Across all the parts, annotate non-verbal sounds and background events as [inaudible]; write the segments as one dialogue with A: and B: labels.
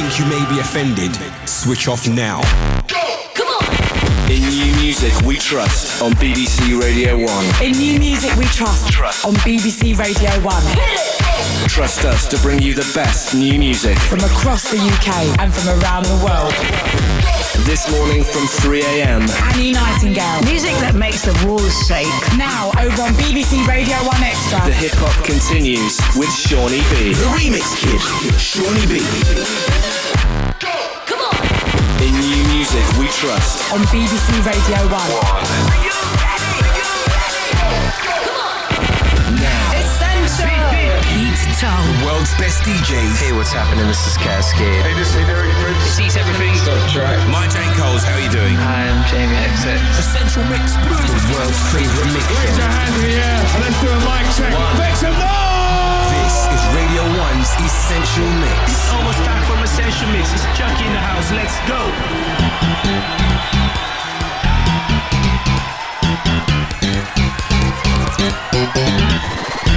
A: think you may be offended, switch off now.
B: Come on! In new music we trust on BBC Radio 1.
C: In new music we trust, trust. on BBC Radio 1.
B: Trust us to bring you the best new music
C: from across the UK and from around the world.
B: This morning from 3am.
C: Annie Nightingale.
D: Music that makes the walls shake.
C: Now over on BBC Radio 1 1Xtra.
B: The hip hop continues with Shawnee B.
A: The remix kid, Shawnee B.
B: Come on! In new music we trust.
C: On BBC Radio 1.
A: The world's best DJs.
E: Hey, what's happening? This is Kaskade.
F: Hey, this is Derek Prince.
G: Sees everything.
F: Stop track.
H: Maya Jane Coles, how are you doing?
G: Hi, I'm Jamie XX.
A: Essential Mix. The world's favorite mix.
F: Raise your hands in the air and let's do a mic check. Make some noise!
A: This is Radio 1's Essential Mix.
G: It's almost time for Essential Mix. It's Chuckie in the house. Let's go.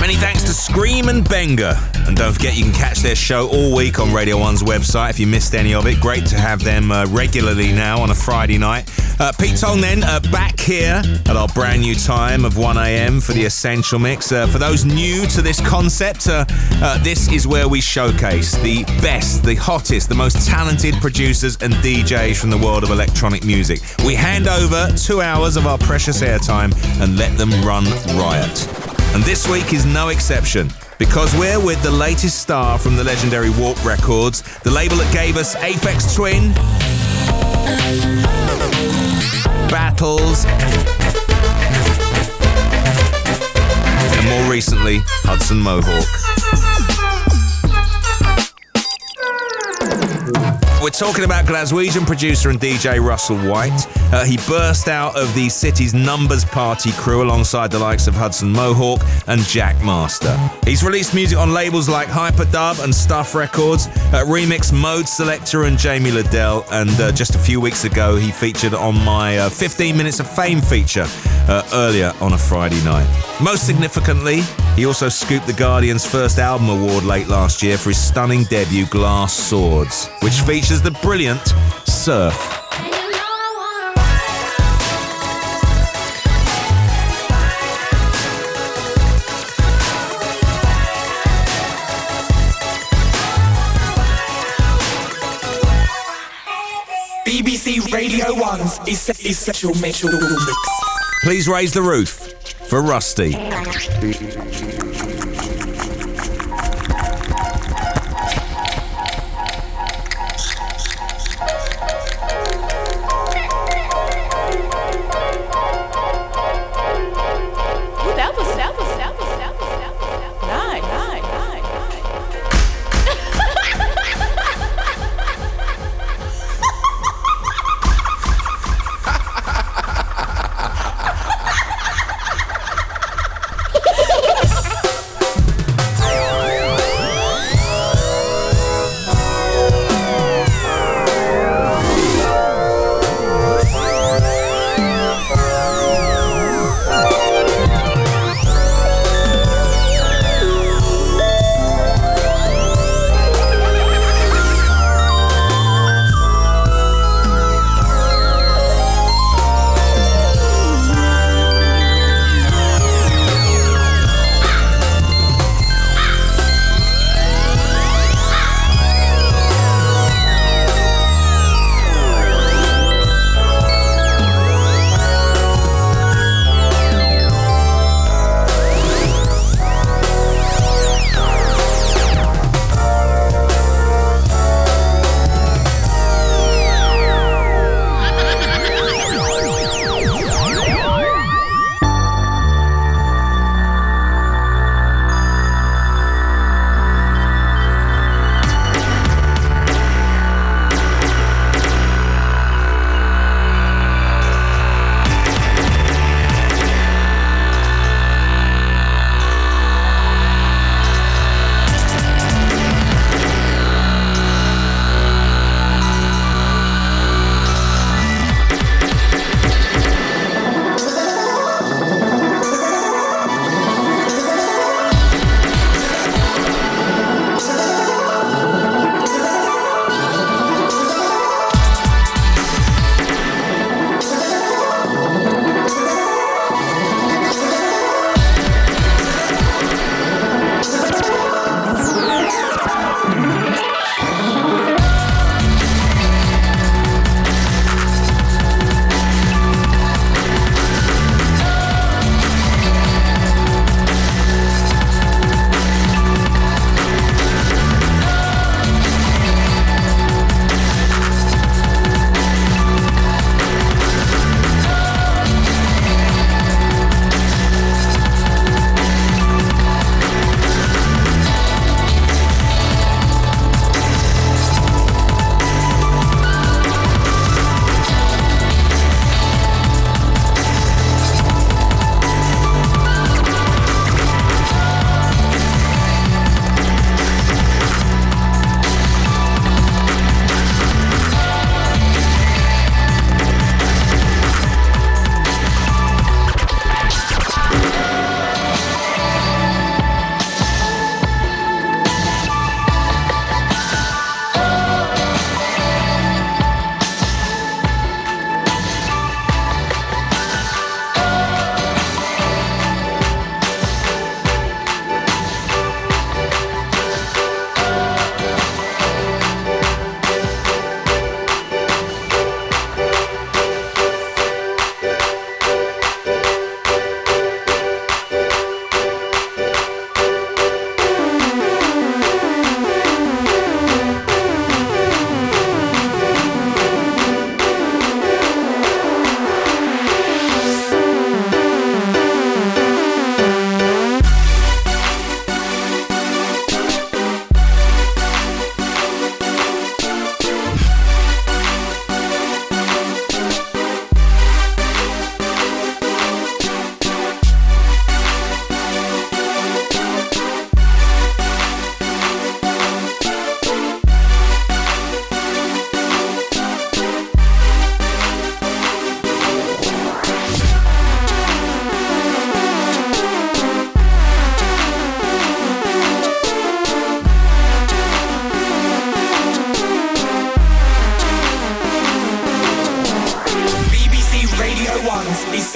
H: Many thanks to Skream and Benga. And don't forget, you can catch their show all week on Radio 1's website if you missed any of it. Great to have them uh, regularly now on a Friday night. Uh, Pete Tong then uh, back here at our brand new time of 1am for the Essential Mix. Uh, for those new to this concept, uh, uh, this is where we showcase the best, the hottest, the most talented producers and DJs from the world of electronic music. We hand over two hours of our precious airtime and let them run riot. And this week is no exception because we're with the latest star from the legendary Warp Records, the label that gave us Aphex Twin, Battles, and more recently, Hudson Mohawke. We're talking about Glaswegian producer and DJ Russell Whyte. Uh, he burst out of the city's Numbers Party crew alongside the likes of Hudson Mohawke and Jack Master. He's released music on labels like Hyperdub and Stuff Records, uh, Remix Modeselektor and Jamie Lidell, and uh, just a few weeks ago he featured on my uh, 15 Minutes of Fame feature uh, earlier on a Friday night. Most significantly, he also scooped the Guardian's first album award late last year for his stunning debut Glass Swords, which features the brilliant Surph.
A: BBC Radio 1's Essential Mix.
H: Please raise the roof for
I: Rustie. [laughs]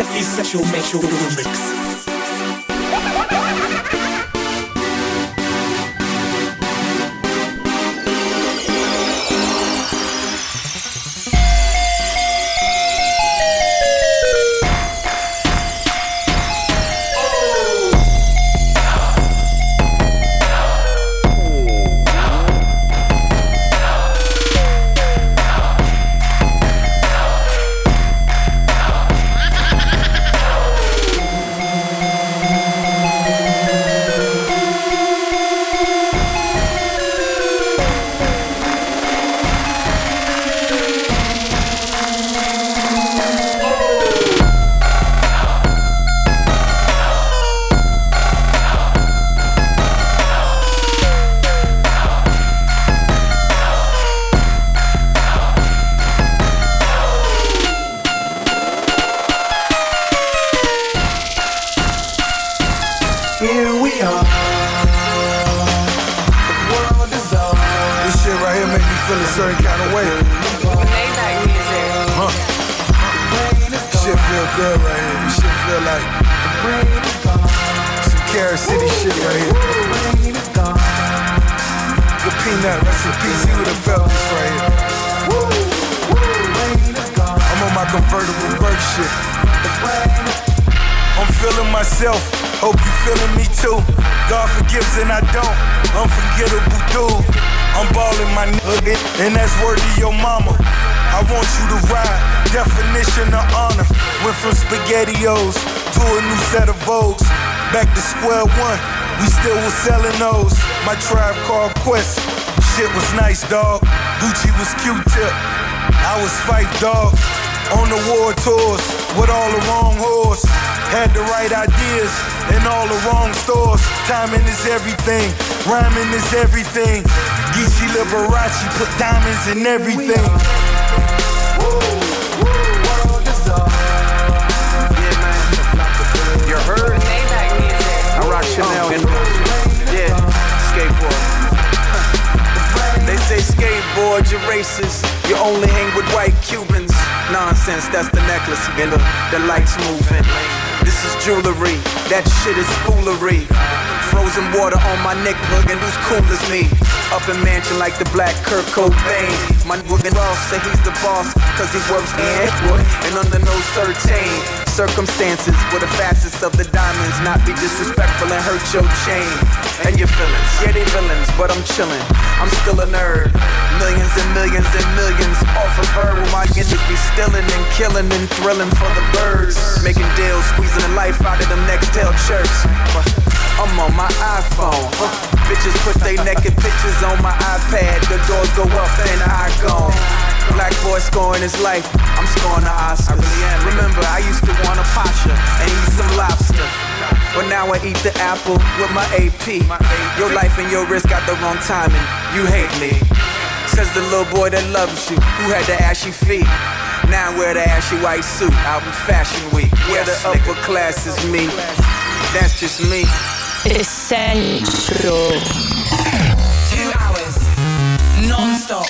A: essential mix.
J: And everything.
K: You heard? I rock Chanel oh, and yeah, skateboard. they say skateboard, you're racist. You only hang with white Cubans. Nonsense, that's the necklace the, the lights moving. This is jewelry, that shit is foolery. Frozen water on my neck, and who's cool as me? Up in mansion like the black Kurt Cobain. My nigga Ross say he's the boss, cause he works in and under no certain circumstances where the fastest of the diamonds not be disrespectful and hurt your chain and your feelings. Yeah, they villains, but I'm chillin'. I'm still a nerd. Millions and millions and millions off of her. My niggas be stealing and killing and thrilling for the birds. Making deals, squeezing the life out of them next tail chirps. I'm on my iPhone. Huh. Bitches put they naked pictures on my iPad. The doors go up and I gone. Black boy scoring his life. I'm scoring the Oscars. I really am. Remember, I used to want a pasha and eat some lobster. But now I eat the apple with my AP. Your life and your wrist got the wrong timing. You hate me. Says the little boy that loves you, who had the ashy feet. Now I wear the ashy white suit out in fashion week. Where the upper class is me. That's just me.
C: Essential.
I: Two hours, non-stop,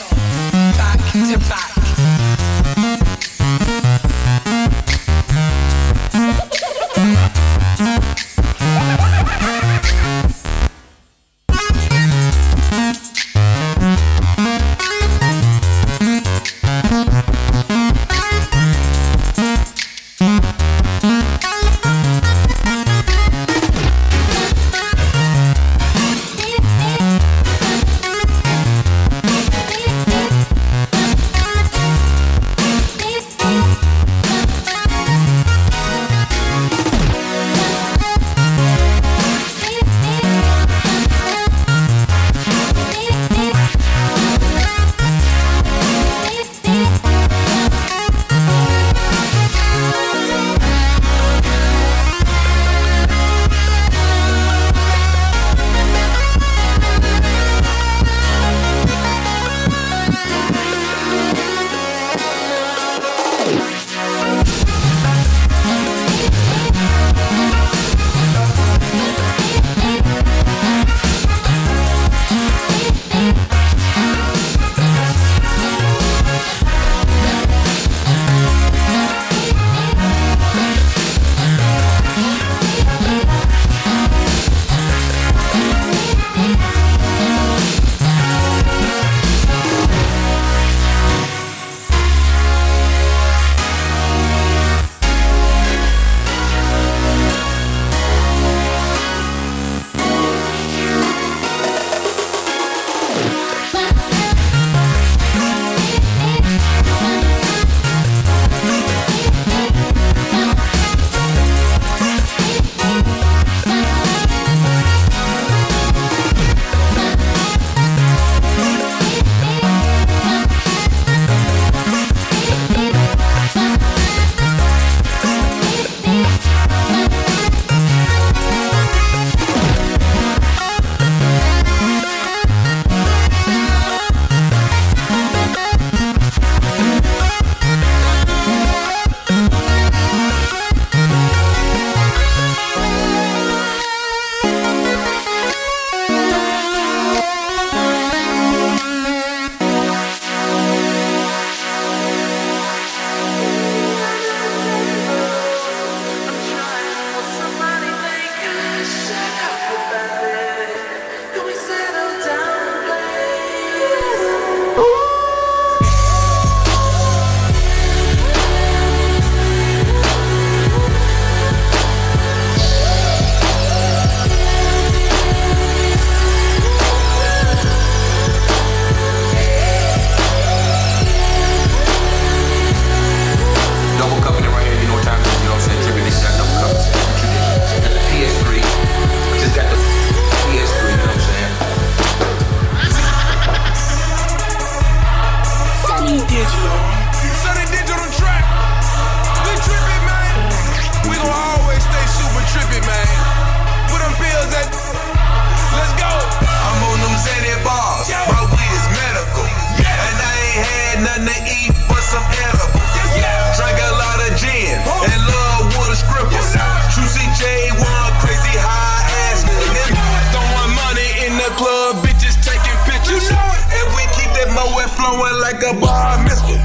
L: flowing like a bar mitzvah.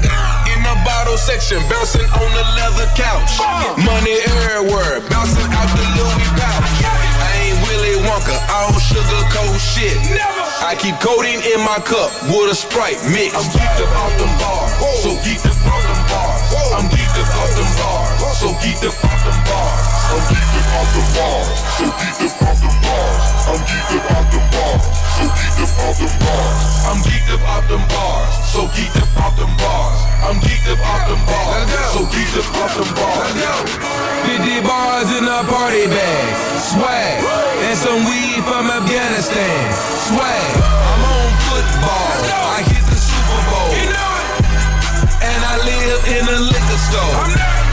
L: In the bottle section, bouncing on the leather couch. Money everywhere, bouncing out the Louis pouch. I ain't Willy Wonka, I don't sugarcoat shit. I keep codeine in my cup with a Sprite mix. I'm geeked up off them bars, so geeked up off them bars, so geeked up off them bars. I'm geeked up off them bars, so geeked up off them bars. I'm geeked up off them bars, so geeked up off them bars. I'm geeked up off them bars, so geeked up off them bars. I'm geeked up off them bars, so geeked up off them bars. 50 bars in a party bag, swag, and some weed from Afghanistan, swag. I'm on football, I hit the and I live in a liquor store.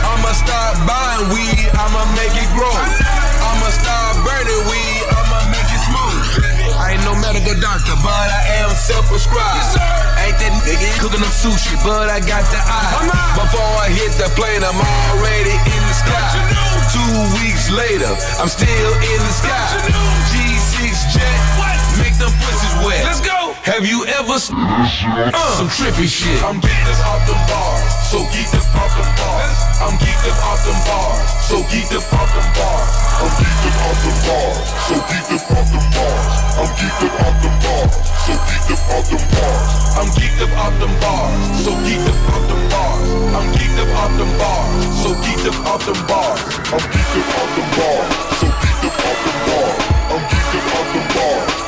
L: I'ma start buying weed, I'ma make it grow. I'ma start burning weed, I'ma make it smooth. I ain't no medical doctor, but I am self-prescribed. Ain't that nigga cooking up sushi, but I got the eye. Before I hit the plane, I'm already in the sky. Two weeks later, I'm still in the sky. G6 jet, make them pussies wet. Let's go. Have you ever s- uh, some trippy shit? I'm geeked off them bars, so geeked off them bars. I'm geeked off them bars, so geeked off them bars. I'm geeked off them bars, so geeked off them bars. I'm geeked off them bars, so geeked off them bars. I'm geeked up off them bars, so geeked up off them bars. I'm geeked up off them bars, so geeked up off them bars. I'm geeked off them bars, so geeked off them bars. I'm geeked off them bars,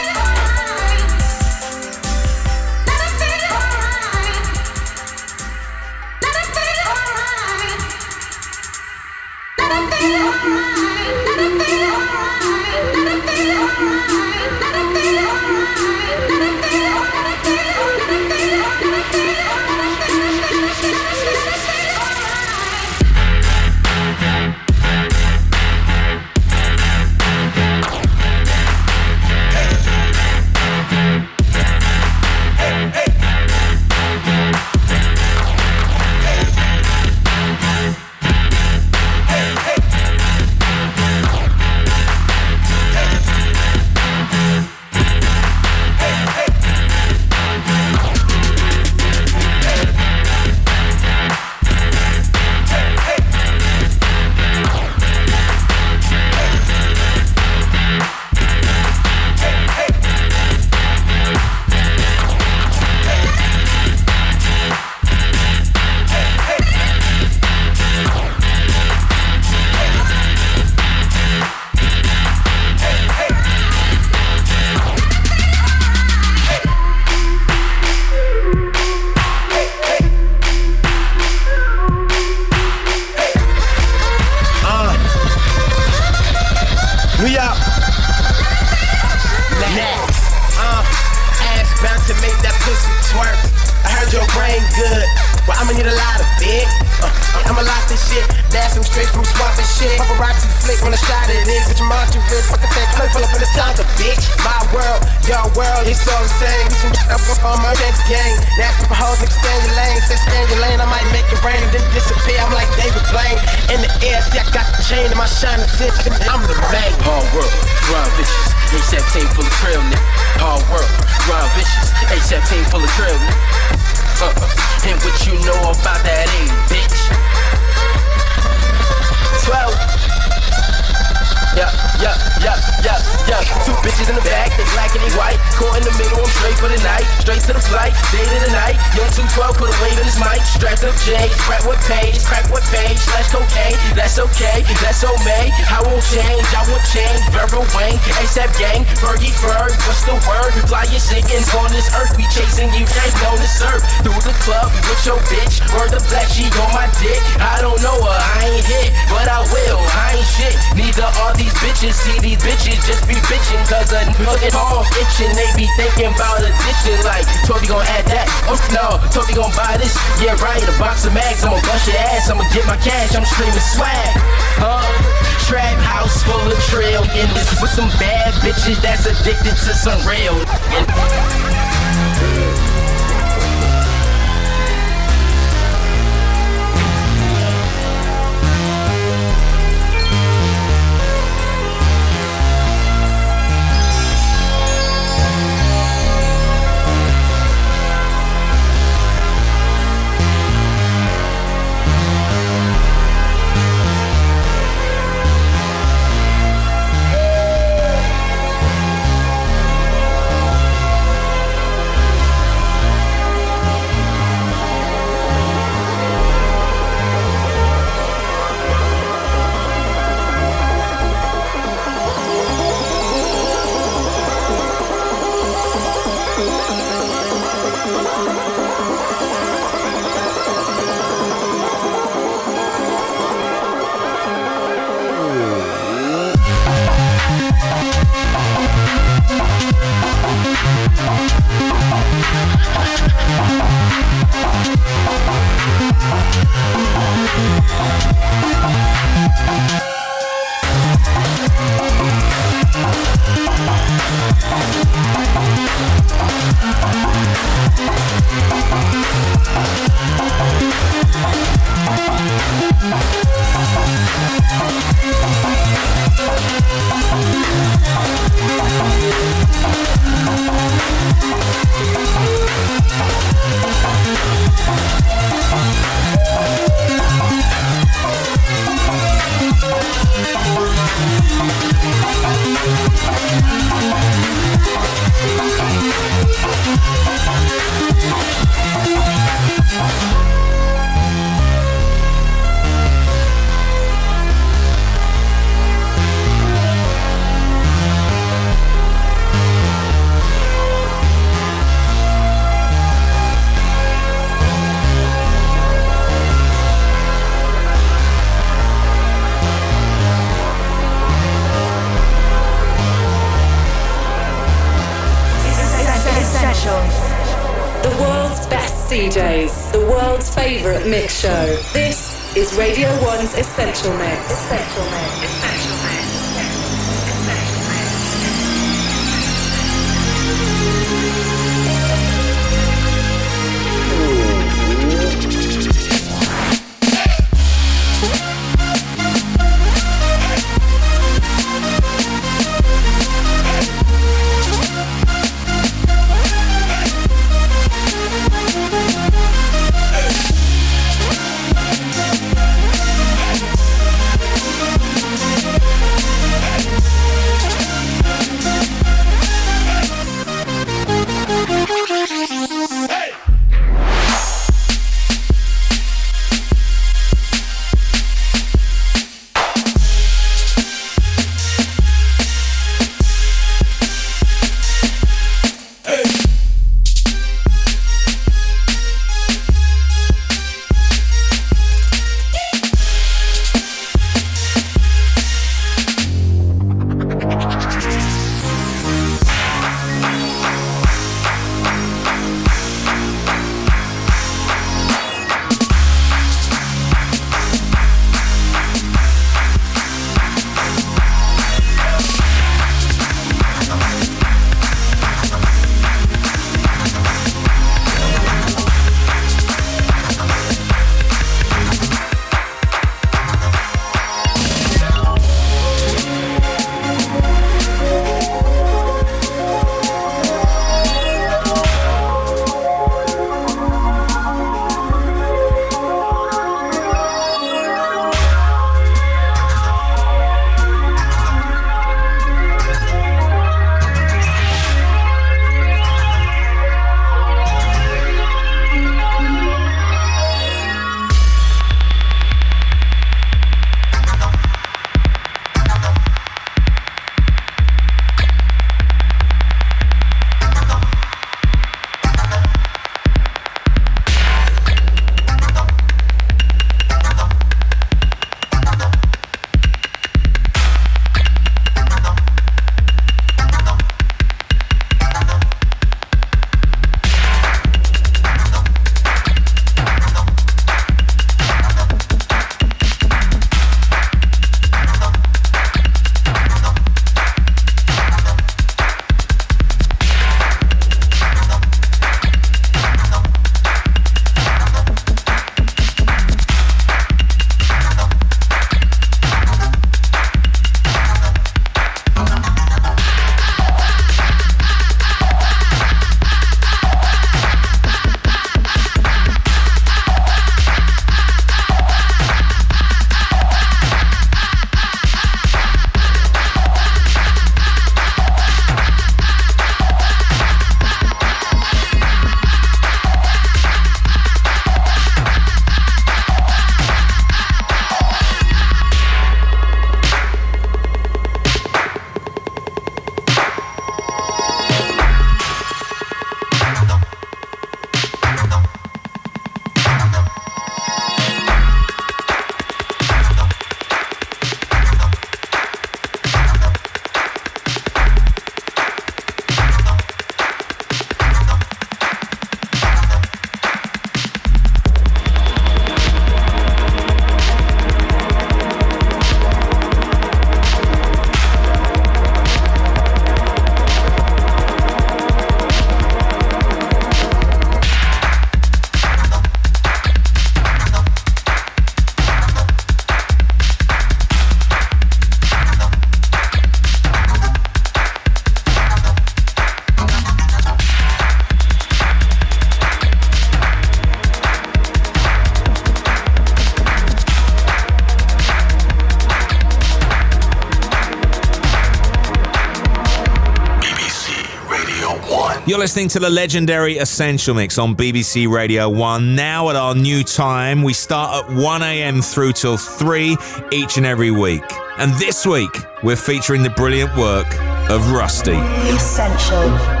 H: Listening to the legendary Essential Mix on BBC Radio 1. Now at our new time, we start at 1 a.m. through till 3 each and every week. And this week, we're featuring the brilliant work of Rustie.
M: Essential.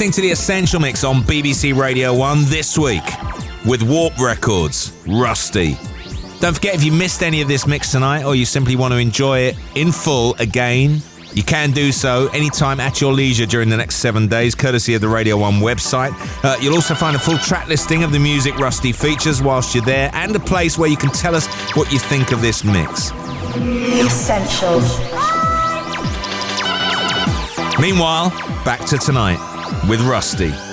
H: Listening to the Essential Mix on BBC Radio 1 this week with Warp Records, Rustie. Don't forget if you missed any of this mix tonight or you simply want to enjoy it in full again, you can do so anytime at your leisure during the next seven days, courtesy of the Radio 1 website. Uh, you'll also find a full track listing of the music Rustie features whilst you're there and a place where you can tell us what you think of this mix.
D: Essentials.
H: Meanwhile, back to tonight with
N: Rustie.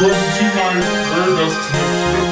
N: For
O: those of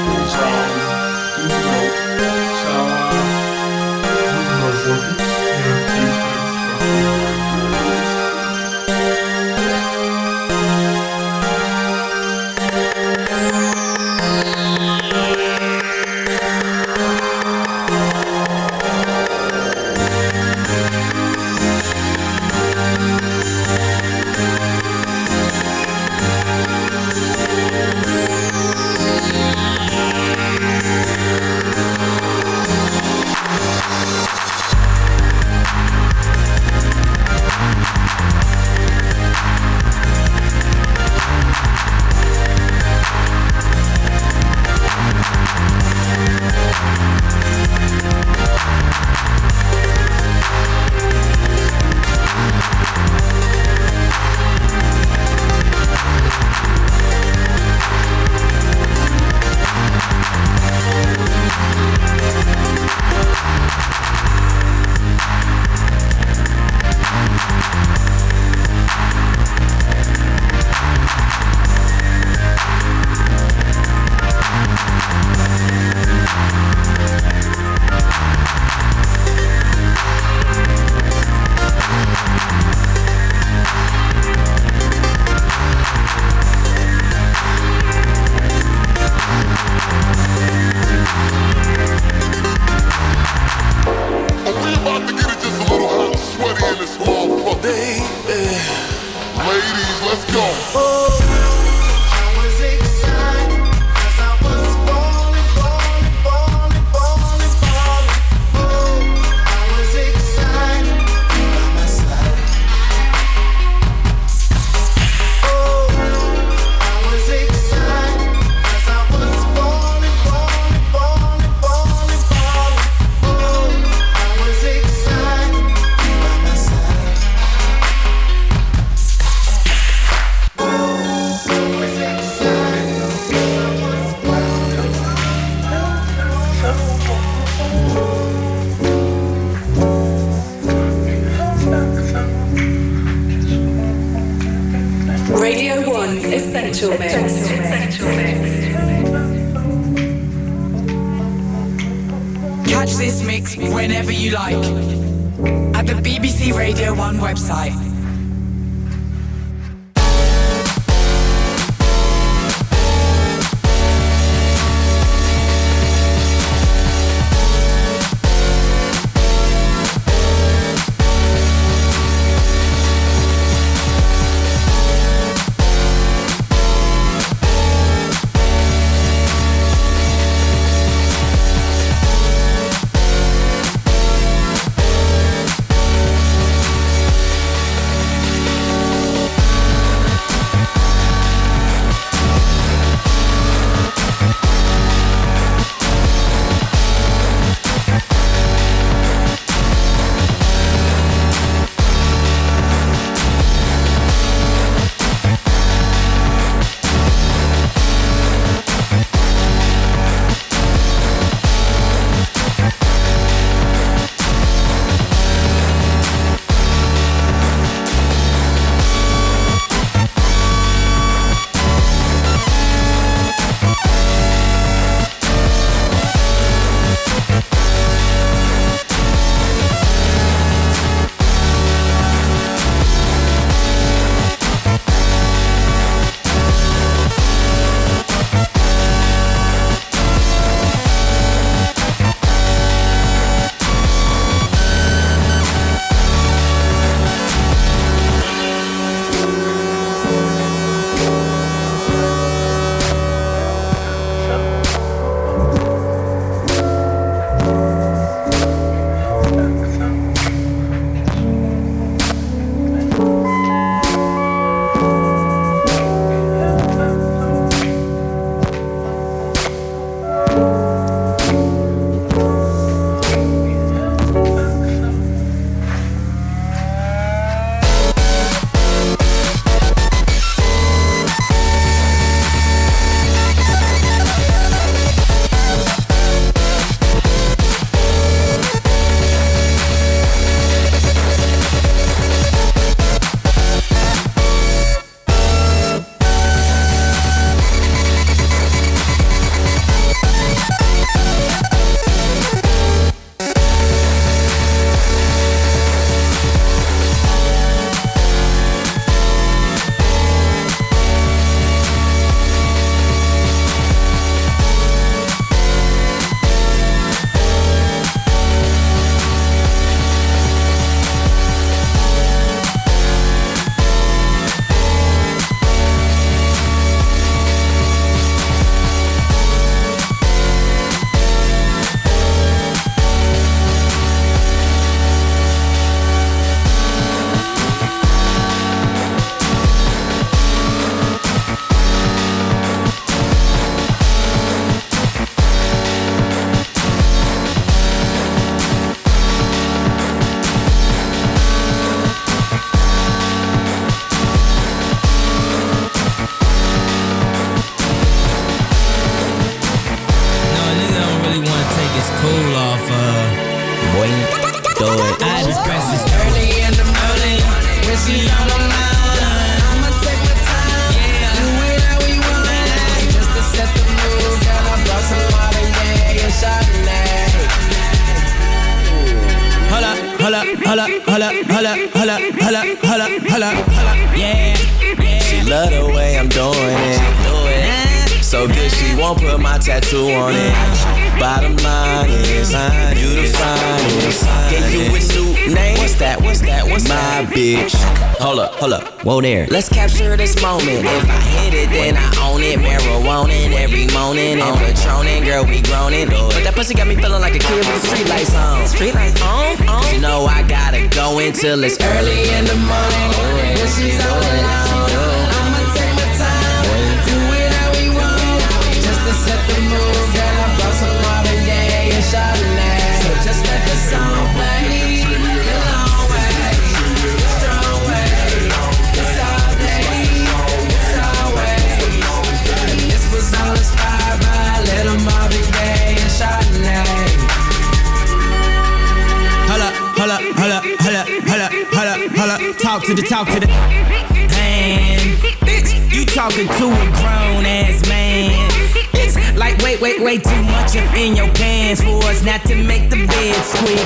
E: to the
P: talk to the hand. Bitch, you talking to a grown ass man. It's like wait, wait, wait, too much up in your pants for us not to make the bed squeak.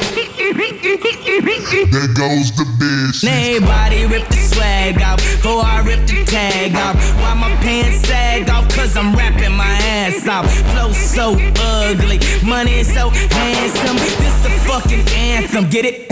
O: There goes the bitch.
P: Everybody rip the swag off before I rip the tag off. Why my pants sag off? Cause I'm rapping my ass off. Flow so ugly, money so handsome. This the fucking anthem. Get it?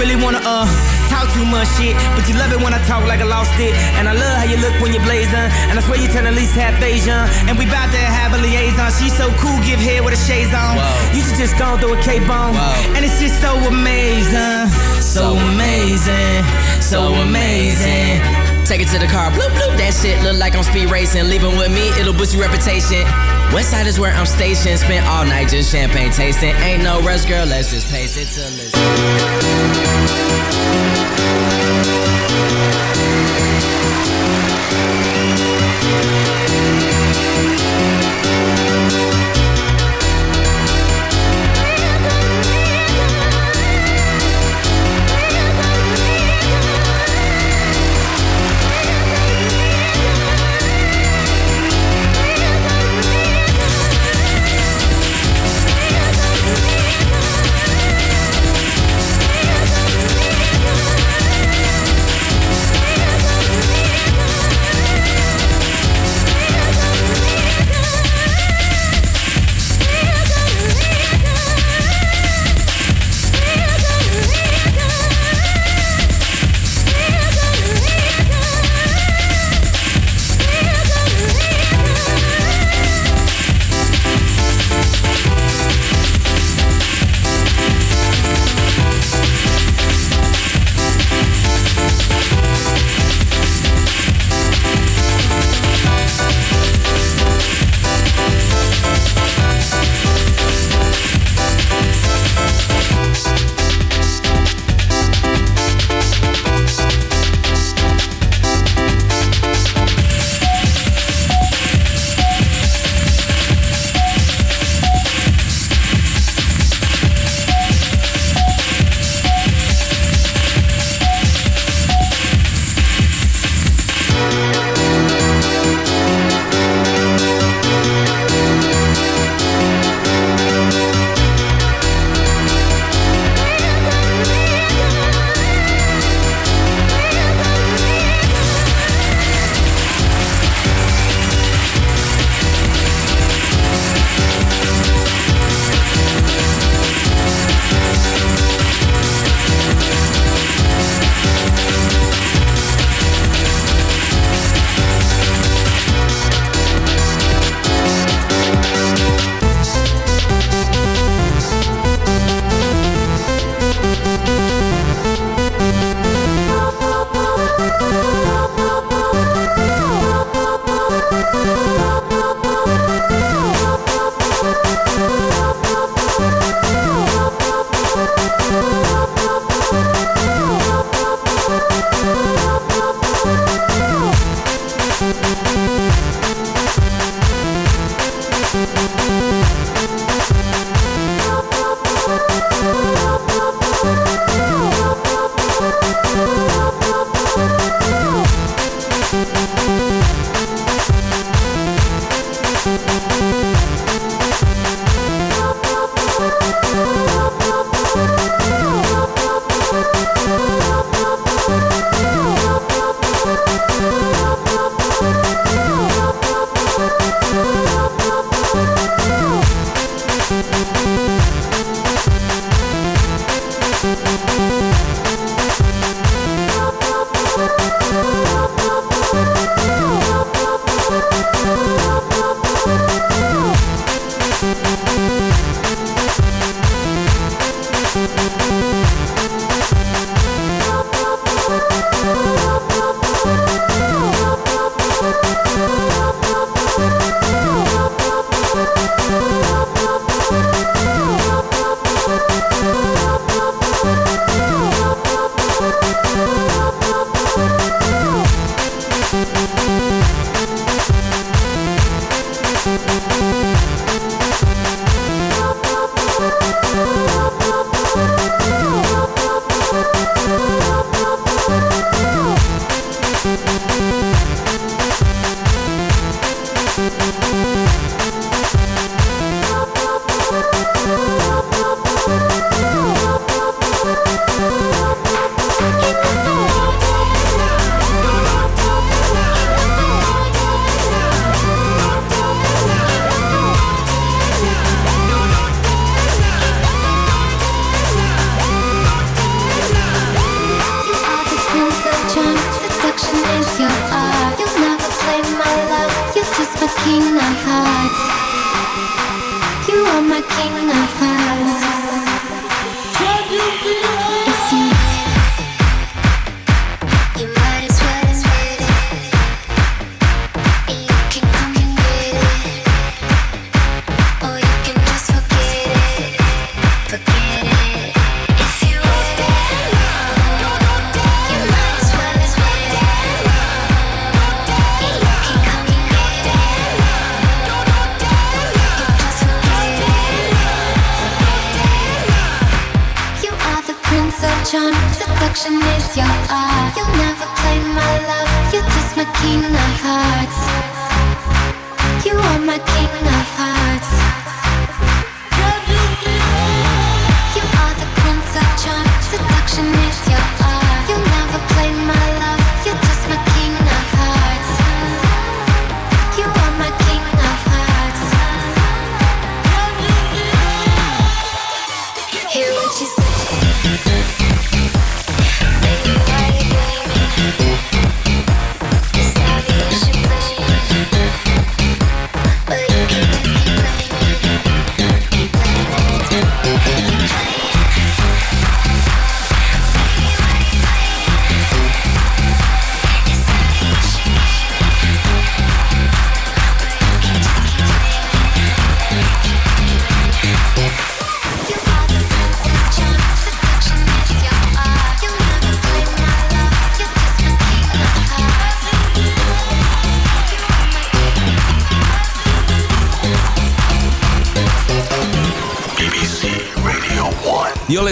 P: really wanna, uh, talk too much shit, but you love it when I talk like I lost it. And I love how you look when you're blazing, and I swear you turn at least half Asian. And we bout to have a liaison. She's so cool, give head with a shades on. You should just go through a cape on, and it's just so amazing, so amazing, so amazing.
E: Take it to the car, bloop bloop. That shit look like I'm speed racing. Leaving with me, it'll boost your reputation. West side is where I'm stationed. Spent all night just champagne tasting. Ain't no rush, girl. Let's just pace it till it's.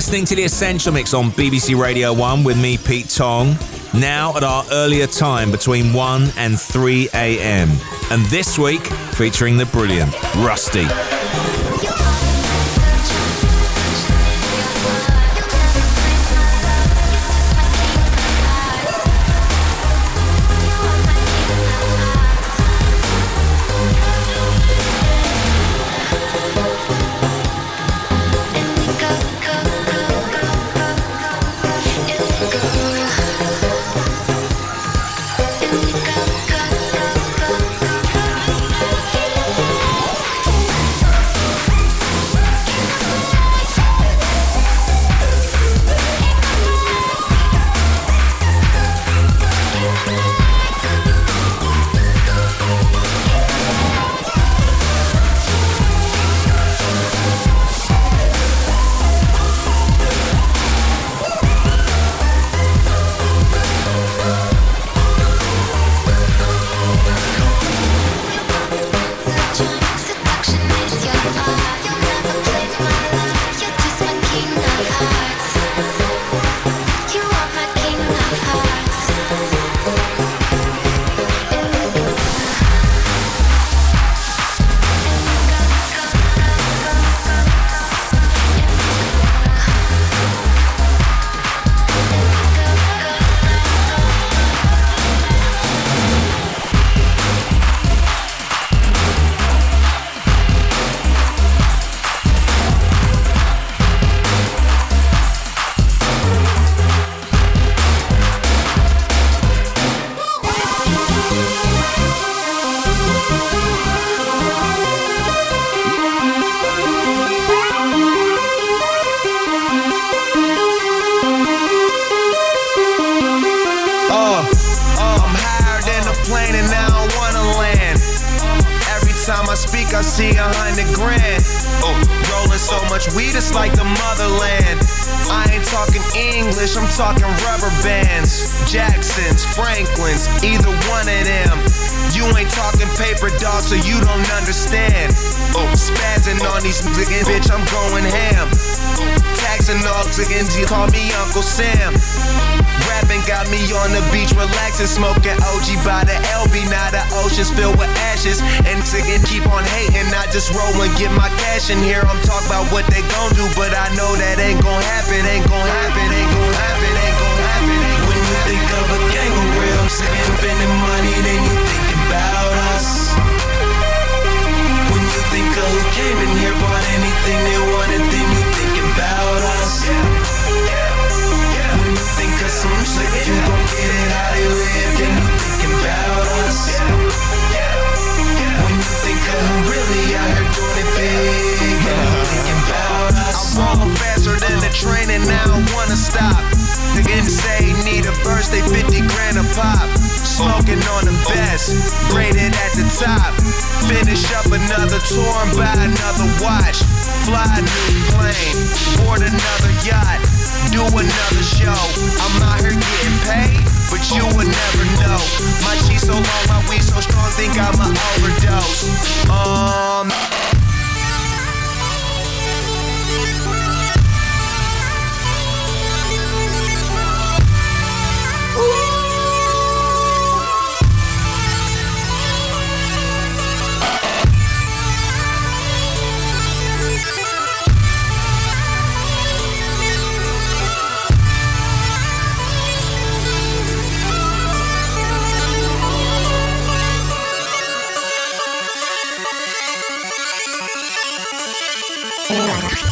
Q: Listening to The Essential Mix on BBC Radio 1 with me, Pete Tong. Now at our earlier time between 1 and 3 a.m. And this week, featuring the brilliant
R: Rustie. Smoking on the best, rated at the top. Finish up another tour and buy another watch. Fly a new plane, board another yacht, do another show. I'm out here getting paid, but you would never know. My cheese so long, my weed so strong, think I'm a overdose. Um.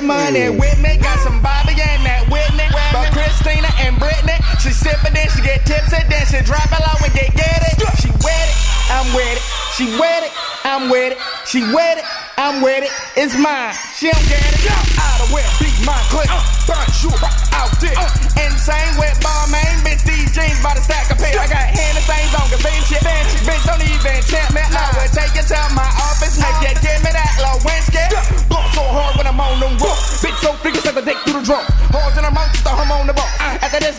S: the money mm. with me. Got some Bobby and that Whitney. But Christina and Brittany. she sippin' then she get tipsy, then she drop it low and get get it. She wet it, I'm with it. She wet it, I'm with it. She wet it, I'm with it. It's mine.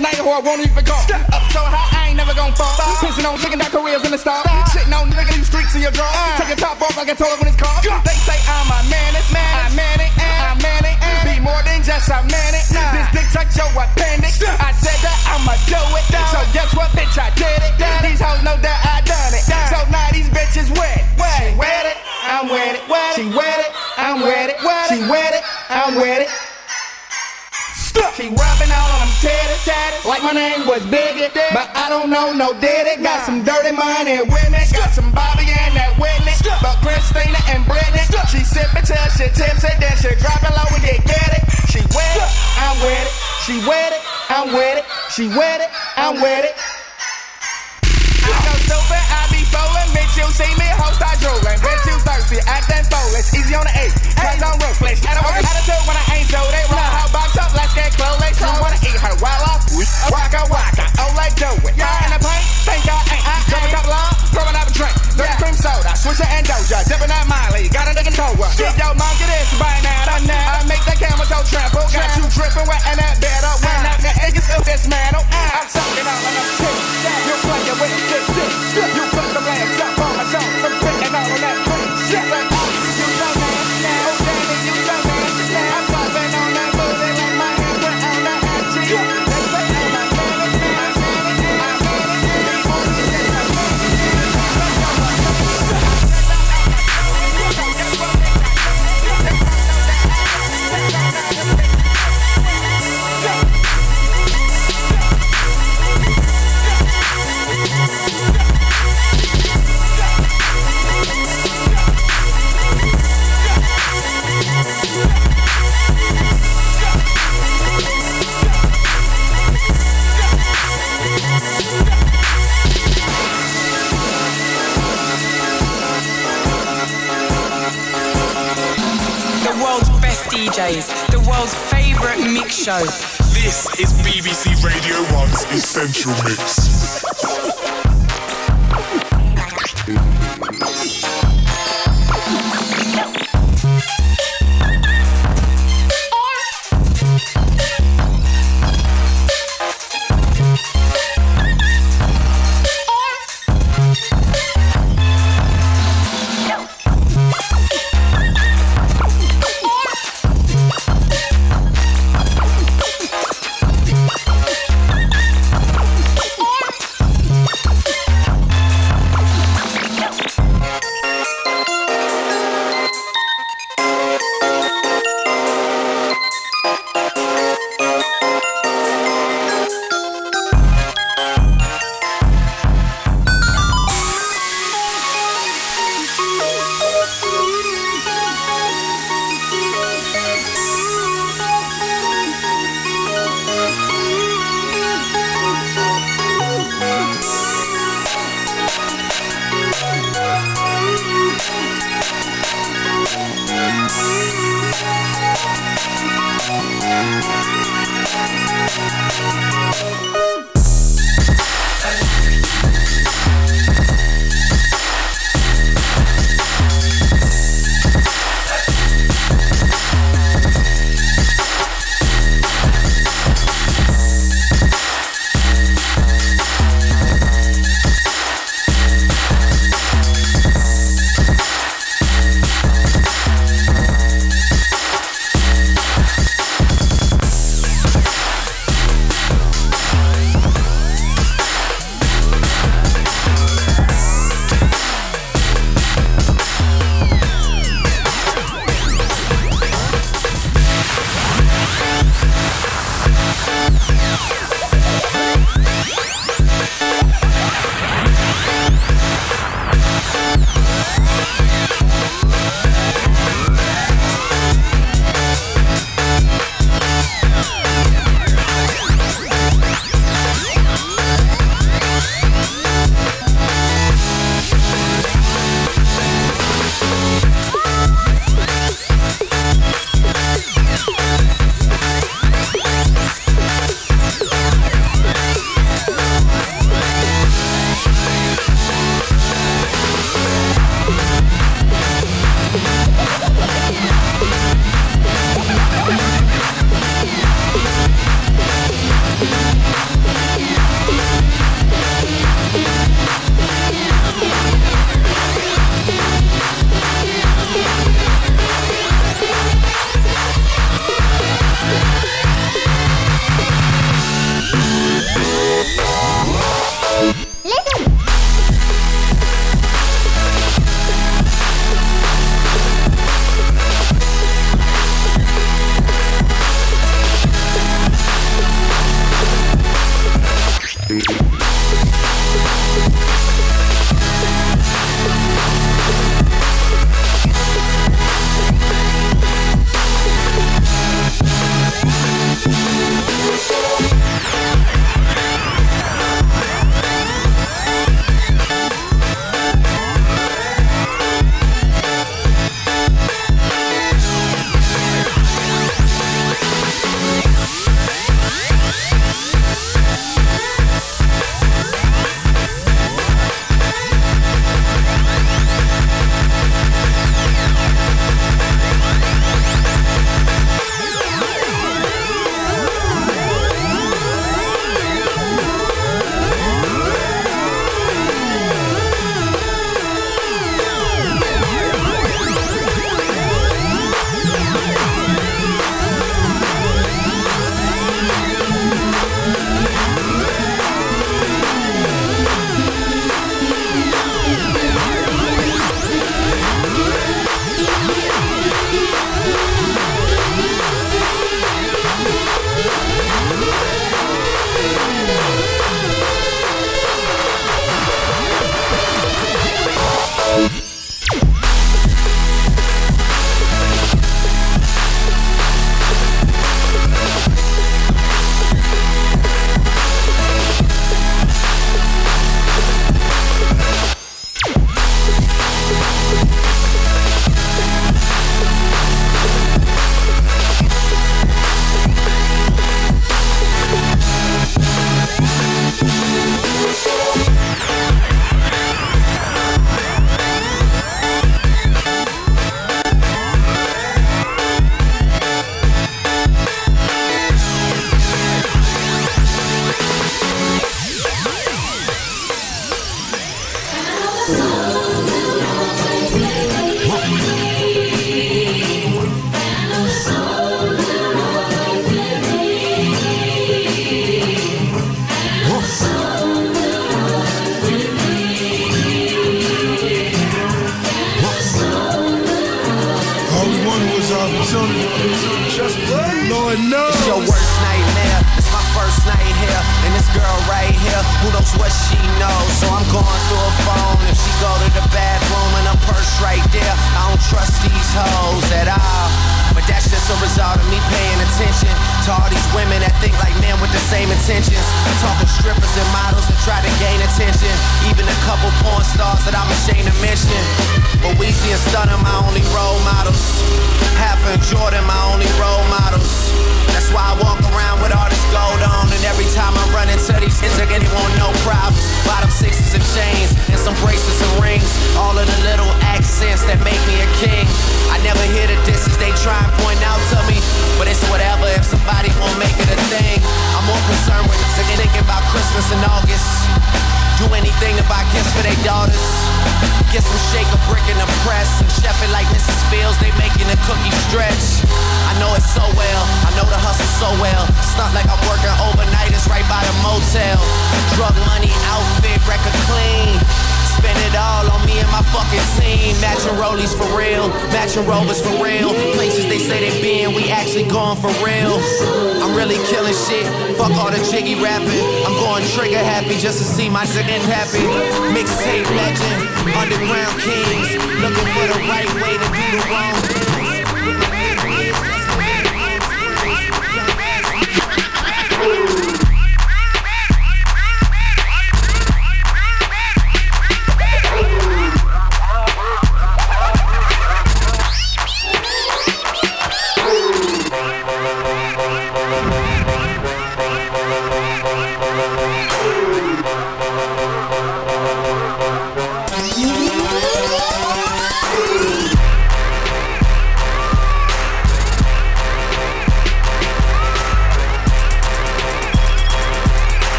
S: Night, whore won't even call. Up so high, I ain't never gon' fall. Pissing on, thinking that careers in the star. Sitting on nigga, these streets in your draw. Uh. Take your top off like I told when it's called. They say I'm a man, it's man, uh. I'm man it, I'm man it, be more than just a man it. This dick touch your appendix. I said that I'ma do it. So guess what, bitch, I did it. These hoes know that I done it. So now these bitches wet. She wet it, I'm wet it. She wet it, I'm wet it. She wet it, I'm wet it. She rubbing out on them titties, titties like my name was Biggie, but I don't know no diddy. Got some dirty money with me, got some Bobby and that Whitney, but Christina and Britney. She sippin' till she tips it, then she drop it low and get get it. She wet it, I'm with it. She wet it, I'm with it. She wet it, I'm with it. I go stupid, I be bitch. You see me, host, I drooling. Ah. Bitch, you thirsty, acting foolish. Easy on the eight, cause I'm ruthless. I'm working attitude when I ain't so they rock her box up, let's get close. You wanna eat her while I waka waka, oh, let's do it. Yeah. In the paint, think I ain't. I Jumping up long, throwing up a drink. Dirty cream soda, Swisher and Doja, dipping that Miley, got a nigga up. Get your monkey this by now. I make that camel toe trample, got you dripping wet and that bed up. When that niggas is dismantled, I'm sucking oh, all of them titties. You playing with the dick. You put the legs up on my jaw, some spitting all of that
C: DJs, the world's favourite mix show.
O: This is BBC Radio 1's Essential Mix.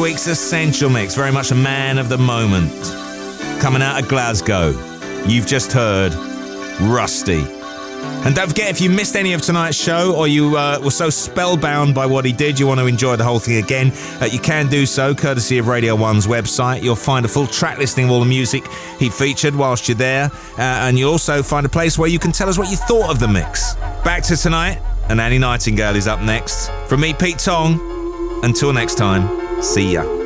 H: Week's Essential Mix. Very much a man of the moment. Coming out of Glasgow, you've just heard Rustie. And don't forget, if you missed any of tonight's show or you uh, were so spellbound by what he did, you want to enjoy the whole thing again, uh, you can do so courtesy of Radio 1's website. You'll find a full track listing of all the music he featured whilst you're there. Uh, and you'll also find a place where you can tell us what you thought of the mix. Back to tonight, and Annie Nightingale is up next. From me, Pete Tong. Until next time, see ya.